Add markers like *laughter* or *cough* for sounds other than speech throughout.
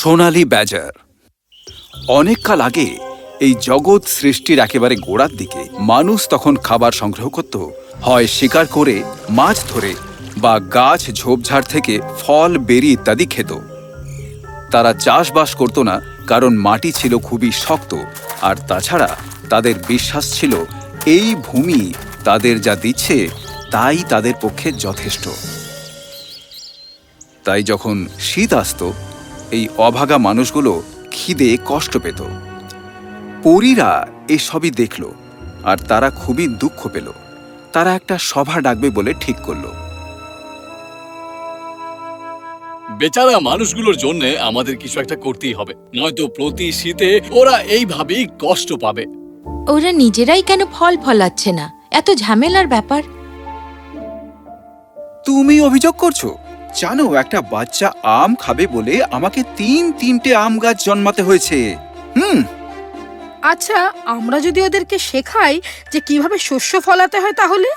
সোনালি ব্যাজার। অনেক কাল আগে এই জগৎ সৃষ্টির একেবারে গোড়ার দিকে মানুষ তখন খাবার সংগ্রহ করত। হয় শিকার করে, মাছ ধরে বা গাছ ঝোপঝাড় থেকে ফল, বেরি ইত্যাদি খেত। তারা চাষবাস করত না, কারণ মাটি ছিল খুবই শক্ত। আর তাছাড়া তাদের বিশ্বাস ছিল, এই ভূমি তাদের যা দিচ্ছে, তাই তাদের পক্ষে যথেষ্ট। তাই যখন শীত আসত এই অভাগা মানুষগুলো খিদে কষ্ট পেত। পরীরা এসবই দেখল আর তারা খুবই দুঃখ পেল। তারা একটা সভা ডাকবে বলে ঠিক করল। বেচারা মানুষগুলোর জন্য আমাদের কিছু একটা করতেই হবে। নয়তো প্রতি শীতে ওরা এইভাবেই কষ্ট পাবে। ওরা নিজেরাই কেন ফল ফলাচ্ছে না? এত ঝামেলার ব্যাপার। তুমি অভিযোগ করছ? জানো একটা বাচ্চা আম খাবে বলে আমাকে তিন তিনটে আম গাছ জন্মাতে হয়েছে। হুম। আচ্ছা আমরা যদি ওদেরকে শেখাই যে কীভাবে শস্য ফলাতে হয় তাহলে?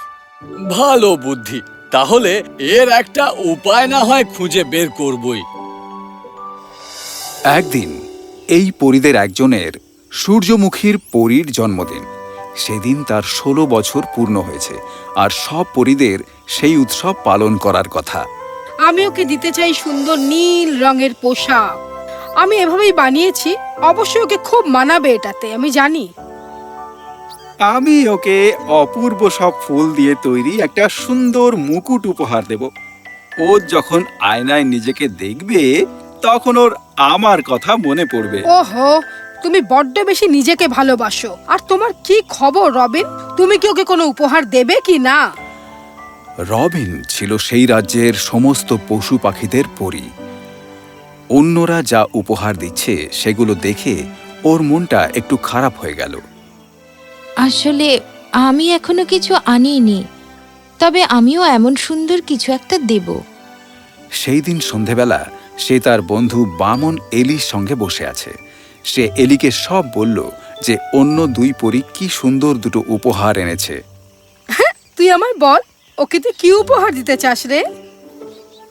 ভালো বুদ্ধি। তাহলে এর একটা উপায় না হয় খুঁজে বের করবই। একদিন এই পরিদের একজনের সূর্যমুখীর পরীর জন্মদিন। সেদিন তার ষোলো বছর পূর্ণ হয়েছে আর সব পরিদের সেই উৎসব পালন করার কথা। আমি ওকে দিতে চাই সুন্দর নীল রঙের পোশাক। আমি এভাবেই বানিয়েছি অবশ্যই ওকে খুব মানাবে এটাতে আমি জানি। আমি ওকে অপূর্ব সব ফুল দিয়ে তৈরি একটা সুন্দর মুকুট উপহার দেব। ও যখন আয়নায় নিজেকে দেখবে তখন ওর আমার কথা মনে পড়বে। ওহো তুমি বড্ড বেশি নিজেকে ভালোবাসো। আর তোমার কি খবর রবিন? তুমি কি ওকে কোনো উপহার দেবে কি না? রবিন ছিল সেই রাজ্যের সমস্ত পশু পাখিদের পরী। অন্যরা যা উপহার দিচ্ছে সেগুলো দেখে ওর মনটা একটু খারাপ হয়ে গেল। আসলে আমি এখনও কিছু আনিনি তবে আমিও এমন সুন্দর কিছু একটা দেব। সেই দিন সন্ধেবেলা সে তার বন্ধু বামন এলির সঙ্গে বসে আছে। সে এলিকে সব বলল যে অন্য দুই পরী কি সুন্দর দুটো উপহার এনেছে। তুই আমায় বল। ওকে তুই কি উপহার দিতে চাস রে?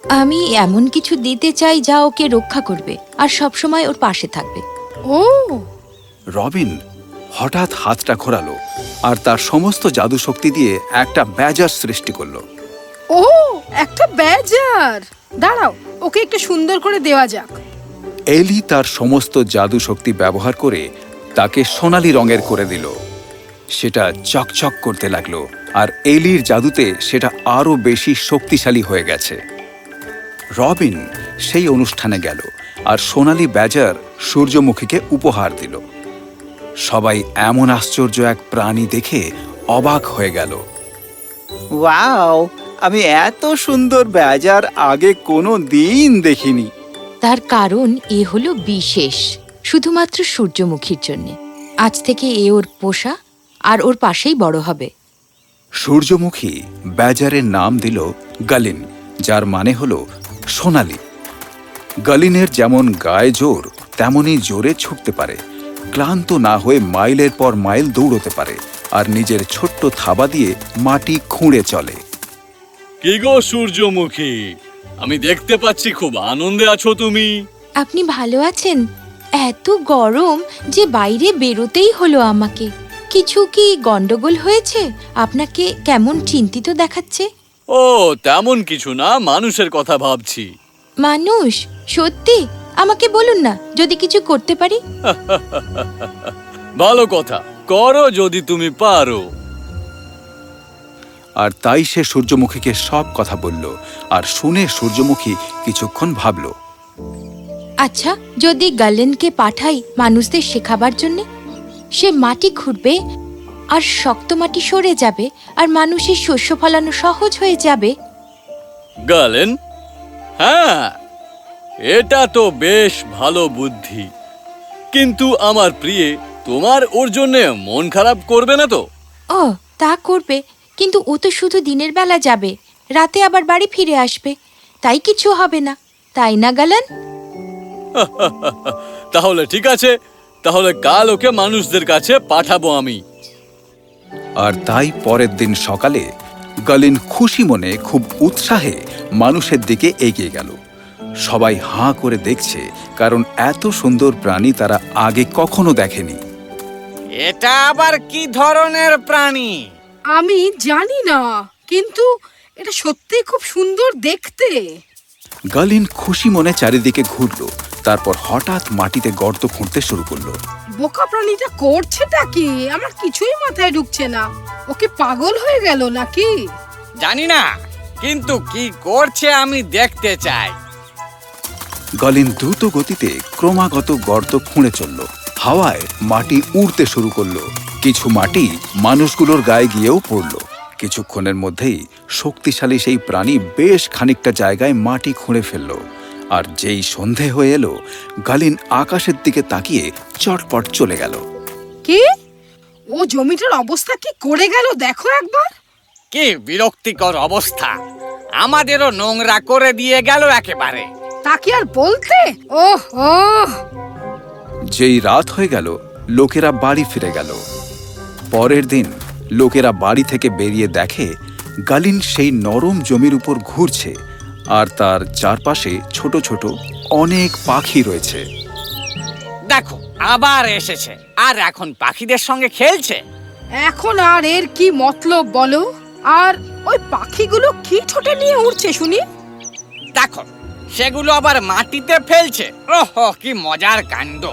আমি এমন কিছু দিতে চাই যা ওকে রক্ষা করবে আর সবসময় ওর পাশে থাকবে। ও। রবিন হঠাৎ হাতটা ঘোরালো আর তার সমস্ত জাদু শক্তি দিয়ে একটা ব্যাজার সৃষ্টি করল। ও একটা ব্যাজার। দাঁড়াও ওকে একটু সুন্দর করে দেওয়া যাক। এলি তার সমস্ত জাদু শক্তি ব্যবহার করে তাকে সোনালি রঙের করে দিল। সেটা চকচক করতে লাগল আর এলির জাদুতে সেটা আরও বেশি শক্তিশালী হয়ে গেছে। রবিন সেই অনুষ্ঠানে গেল আর সোনালি ব্যাজার সূর্যমুখীকে উপহার দিল। সবাই এমন আশ্চর্য এক প্রাণী দেখে অবাক হয়ে গেল। ওয়াও আমি এত সুন্দর ব্যাজার আগে কোনো দিন দেখিনি। তার কারণ এ হলো বিশেষ শুধুমাত্র সূর্যমুখীর জন্য। আজ থেকে এ ওর পোষা আর ওর পাশেই বড় হবে। সূর্যমুখী ব্যাজারের নাম দিল গালিন যার মানে হল সোনালি। গালিনের যেমন গায়ে জোর তেমনই জোরে ছুটতে পারে। ক্লান্ত না হয়ে মাইলের পর মাইল দৌড়তে পারে আর নিজের ছোট্ট থাবা দিয়ে মাটি খুঁড়ে চলে। কি গো সূর্যমুখী? আমি দেখতে পাচ্ছি খুব আনন্দে আছো তুমি। আপনি ভালো আছেন? এত গরম যে বাইরে বেরোতেই হলো আমাকে। কিছু কি গন্ডগোল হয়েছে? আপনাকে কেমন চিন্তিত দেখাচ্ছে? ও তেমন কিছু না মানুষের কথা ভাবছি। মানুষ? সত্যি? আমাকে বলুন না যদি কিছু করতে পারি? *laughs* ভালো কথা করো যদি তুমি পারো। আর তাই সে সূর্যমুখীকে সব কথা বলল আর শুনে সূর্যমুখী কিছুক্ষণ ভাবল। আচ্ছা যদি গালেনকে পাঠাই মানুষদের শেখাবার জন্য? সে মাটি খুঁড়বে আর শক্ত মাটি সরে যাবে আর মানুষের শস্য ফলানো সহজ হয়ে যাবে। গালেন? হ্যাঁ এটা তো বেশ ভালো বুদ্ধি। কিন্তু আমার প্রিয়ে তোমার ওর জন্য মন খারাপ করবে না তো? ও তা করবে কিন্তু ও তো শুধু দিনের বেলা যাবে রাতে আবার বাড়ি ফিরে আসবে তাই কিছু হবে না তাই না গালান? *laughs* তাহলে ঠিক আছে তাহলে কাল ওকে মানুষদের কাছে পাঠাবো আমি। আর তাই পরের দিন সকালে গলিন খুশি মনে খুব উৎসাহে মানুষের দিকে এগিয়ে গেল। সবাই হাঁ করে দেখছে কারণ এত সুন্দর প্রাণী তারা আগে কখনো দেখেনি। এটা আবার কি ধরনের প্রাণী? আমি জানি না কিন্তু এটা সত্যি খুব সুন্দর দেখতে। গালিন খুশি মনে চারিদিকে ঘুরল তারপর হঠাৎ মাটিতে গর্ত খুঁড়তে শুরু করল। বোকা প্রাণীটা করছেটা কি? আমার কিছুই মাথায় ঢুকছে না। ওকে পাগল হয়ে গেল নাকি? জানি না কিন্তু কি করছে আমি দেখতে চাই। গালিন দ্রুত গতিতে ক্রমাগত গর্ত খুঁড়ে চলল। হাওয়ায় মাটি উড়তে শুরু করল। কিছু মাটি মানুষগুলোর গায়ে গিয়েও পড়ল। কিছুক্ষণের মধ্যেই শক্তিশালী সেই প্রাণী বেশ খানিকটা জায়গায় মাটি খুঁড়ে ফেলল। আর যেই সন্ধে হয়ে এলো গালিন আকাশের দিকে তাকিয়ে চটপট চলে গেল। কি? ও জমিটার অবস্থা কি করে গেল দেখো একবার। কি বিরক্তিকর অবস্থা। আমাদেরও নোংরা করে দিয়ে গেল একেবারে। তা কি আর বলতে? ওহ। ও যেই রাত হয়ে গেল লোকেরা বাড়ি ফিরে গেল। পরের দিন লোকেরা বাড়ি থেকে বেরিয়ে দেখে গালিন সেই নরম জমির উপর ঘুরছে। আর তার চারপাশে ছোট ছোট অনেক পাখি রয়েছে। দেখো আবার এসেছে। আর এখন পাখিদের সঙ্গে খেলছে। এখন আর এর কি মতলব বলো? আর ওই পাখিগুলো কি ঠোঁটে নিয়ে উড়ছে শুনি? দেখো সেগুলো আবার মাটিতে ফেলছে। ওহো কি মজার কাণ্ড।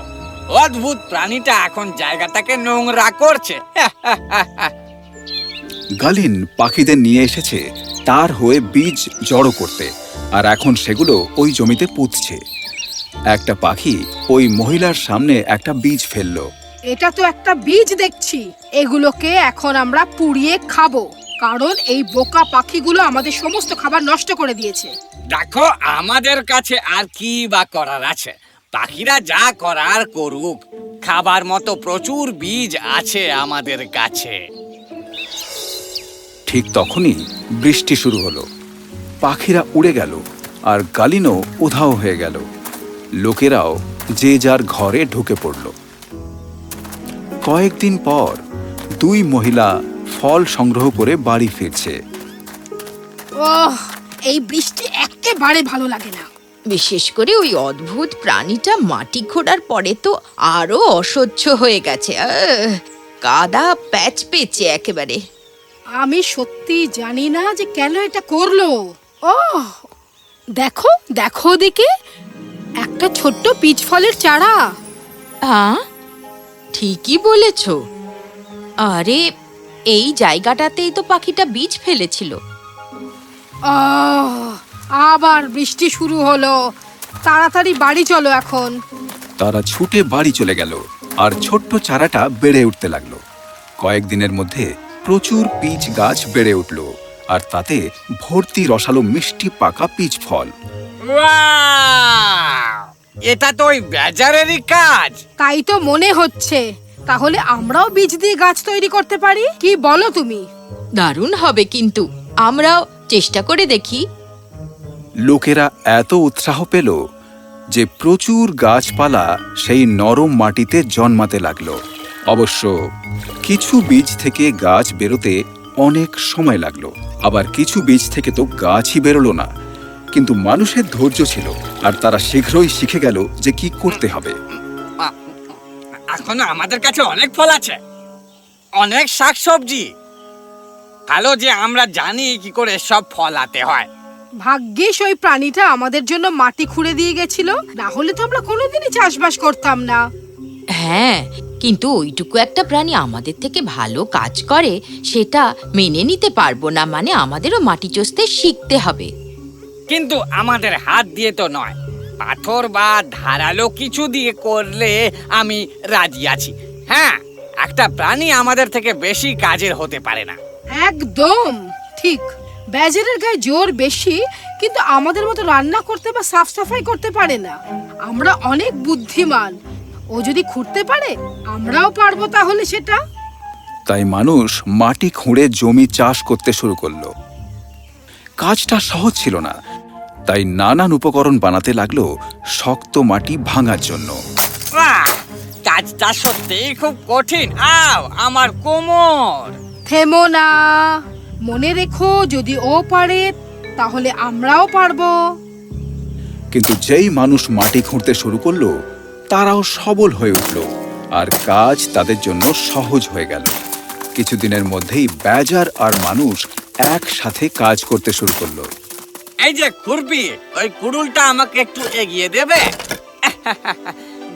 অদ্ভুত প্রাণীটা এখন জায়গাটাকে নোংরা করছে। *laughs* গালিন পাখিদের নিয়ে এসেছে তার হয়ে বীজ জড়ো করতে আর এখন সেগুলো ওই জমিতে পুঁতছে। একটা পাখি ওই মহিলার সামনে একটা বীজ ফেলল। এটা তো একটা বীজ দেখছি। এগুলোকে এখন আমরা পুড়িয়ে খাব কারণ এই বোকা পাখিগুলো আমাদের সমস্ত খাবার নষ্ট করে দিয়েছে। দেখো আমাদের কাছে আর কি বা করার আছে। পাখিরা যা করার করুক খাবার মতো প্রচুর বীজ আছে আমাদের কাছে। ঠিক তখনই বৃষ্টি শুরু হলো। পাখিরা উড়ে গেল আর গালিনও উধাও হয়ে গেল। লোকেরাও যে যার ঘরে ঢুকে পড়ল। কয়েকদিন পর দুই মহিলা ফল সংগ্রহ করে বাড়ি ফিরছে। ওহ এই বৃষ্টি একেবারে ভালো লাগে না। বিশেষ করে ওই অদ্ভুত প্রাণীটা মাটি খোঁড়ার পরে তো আরও অসহ্য হয়ে গেছে। আহ, কাদা প্যাচ পেঁচে একেবারে। আমি সত্যি জানি না যে কেন এটা করল। ও দেখো দেখো ওদিকে। একটা ছোট্ট পিচ ফলের চারা। হ্যাঁ ঠিকই বলেছ। আরে এই জায়গাটাতেই তো পাখিটা বীজ ফেলেছিল। আহ, আবার বৃষ্টি শুরু হলো। তাড়াতাড়ি বাড়ি চলো এখন। তারা ছুটে বাড়ি চলে গেল আর ছোট্ট চারাটা বেড়ে উঠতে লাগল। কয়েকদিনের মধ্যে প্রচুর পিচ গাছ বেড়ে উঠল আর তাতে ভর্তি রসালো মিষ্টি পাকা পিচ ফল। এটা তো ওই কাজ। তাই তো মনে হচ্ছে। তাহলে আমরাও বীজ দিয়ে গাছ তৈরি করতে পারি? কি বলো তুমি? দারুণ হবে কিন্তু। আমরাও চেষ্টা করে দেখি। লোকেরা এত উৎসাহ পেল যে প্রচুর গাছপালা সেই নরম মাটিতে জন্মাতে লাগল। অবশ্য কিছু বীজ থেকে গাছ বেরোতে অনেক সময় লাগল। আবার কিছু বীজ থেকে তো গাছই বেরোলো না। কিন্তু মানুষের ধৈর্য ছিল আর তারা শীঘ্রই শিখে গেল যে কি করতে হবে। এখনও আমাদের কাছে অনেক ফল আছে। অনেক শাকসবজি। ভালো যে আমরা জানি কি করে সব ফলাতে হয়। ভাগ্যিস ওই প্রাণীটা আমাদের জন্য মাটি খুঁড়ে দিয়ে গেছিল। না হলে তো আমরা কোনোদিনই চাষবাস করতাম না। হ্যাঁ কিন্তু ওইটুকু একটা প্রাণী আমাদের থেকে ভালো কাজ করে সেটা মেনে নিতে পারব না মানে আমাদেরও মাটি চষতে শিখতে হবে। কিন্তু আমাদের হাত দিয়ে তো নয়। পাথর বা ধারালো কিছু দিয়ে করলে আমি রাজি আছি। হ্যাঁ একটা প্রাণী আমাদের থেকে বেশি কাজের হতে পারে না। একদম ঠিক। ব্যাজারের গায়ে জোর বেশি কিন্তু আমাদের মতো রান্না করতে বা সাফ সাফাই করতে পারে না। আমরা অনেক বুদ্ধিমান। ও যদি খুঁড়তে পারে আমরাও পারব তাহলে সেটা। তাই মানুষ মাটি খুঁড়ে জমি চাষ করতে শুরু করল। কাজটা সহজ ছিল না তাই নানান উপকরণ বানাতে লাগল শক্ত মাটি ভাঙার জন্য! কাজটা সত্যিই খুব কঠিন। আও আমার কোমর। থেমো না। মনে রেখো যদি ও পারে তাহলে আমরাও পারব। কিন্তু যেই মানুষ মাটি খুঁড়তে শুরু করল তারাও সবল হয়ে উঠল আর কাজ তাদের জন্য সহজ হয়ে গেল। কিছুদিনের মধ্যেই ব্যাজার আর মানুষ একসাথে কাজ করতে শুরু করল। এই যে খুরপি ওই কুড়ুলটা আমাকে একটু এগিয়ে দেবে?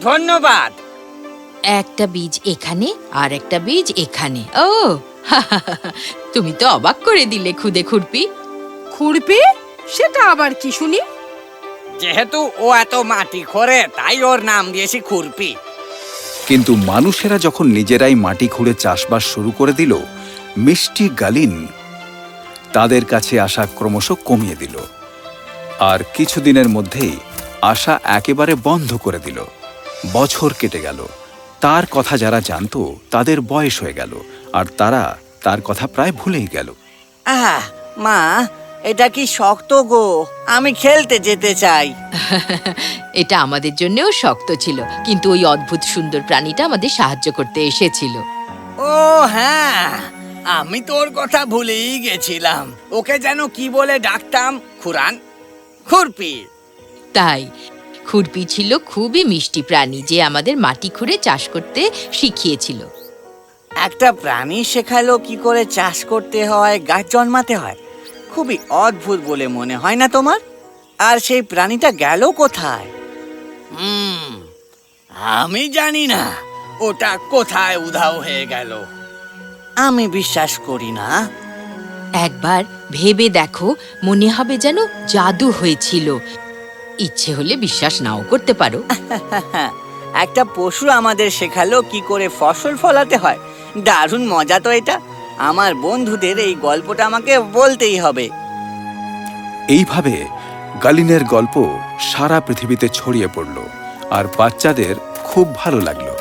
ধন্যবাদ। একটা বীজ এখানে আর একটা বীজ এখানে। ও তুমি তো অবাক করে দিলে খুদে খুরপি। খুরপি? সেটা আবার কি শুনি? যেহেতু ও এত মাটি খোরে তাই ওর নাম দিয়েছি খুরপি। কিন্তু মানুষেরা যখন নিজেরাই মাটি খুঁড়ে চাষবাস শুরু করে দিল মিষ্টি গালিন তাদের কাছে আশা ক্রমশ কমিয়ে দিল। আর কিছুদিনের মধ্যেই আশা একেবারে বন্ধ করে দিল। বছর কেটে গেল। তার কথা যারা জানতো তাদের বয়স হয়ে গেল। আর তারা তার কথা প্রায় ভুলেই গেল। আহ মা এটা কি শক্ত গো? আমি খেলতে যেতে চাই। *laughs* এটা আমাদের জন্যও শক্ত ছিল কিন্তু ওই অদ্ভুত সুন্দর প্রাণীটা আমাদের সাহায্য করতে এসেছিল। ও হ্যাঁ আমি তোর কথা ভুলেই গেছিলাম। ওকে যেন কি বলে ডাকতাম? খুরান খুরপি। তাই খুরপি ছিল খুবই মিষ্টি প্রাণী যে আমাদের মাটি খুঁড়ে চাষ করতে শিখিয়েছিল। একটা প্রাণী শেখালো কি করে চাষ করতে হয় গাছ জন্মাতে হয়। খুবই অদ্ভুত বলে মনে হয় না তোমার? আর সেই প্রাণীটা গেল কোথায়? হুম আমি জানি না। ওটা কোথায় উধাও হয়ে গেল। আমি বিশ্বাস করি না। একবার ভেবে দেখো মনে হবে যেন জাদু হয়েছিল। ইচ্ছে হলে বিশ্বাস নাও করতে পারো। *laughs* একটা পশু আমাদের শেখালো কি করে ফসল ফলাতে হয়। দারুণ মজা তো এটা। আমার বন্ধুদের এই গল্পটা আমাকে বলতেই হবে। এইভাবে গালিনের গল্প সারা পৃথিবীতে ছড়িয়ে পড়ল, আর বাচ্চাদের খুব ভালো লাগল।